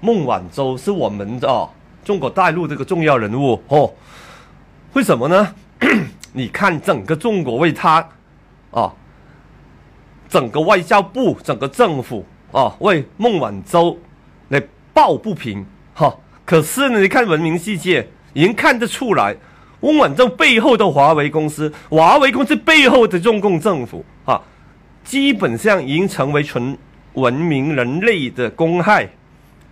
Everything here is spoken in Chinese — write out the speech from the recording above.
孟晚舟是我们哦，中国大陆这个重要人物哦，为什么呢？你看整个中国为他，啊，整个外交部、整个政府啊，为孟晚舟来抱不平哈。可是呢，你看文明世界，已经看得出来，孟晚舟背后的华为公司，华为公司背后的中共政府啊，基本上已经成为纯文明人类的公害。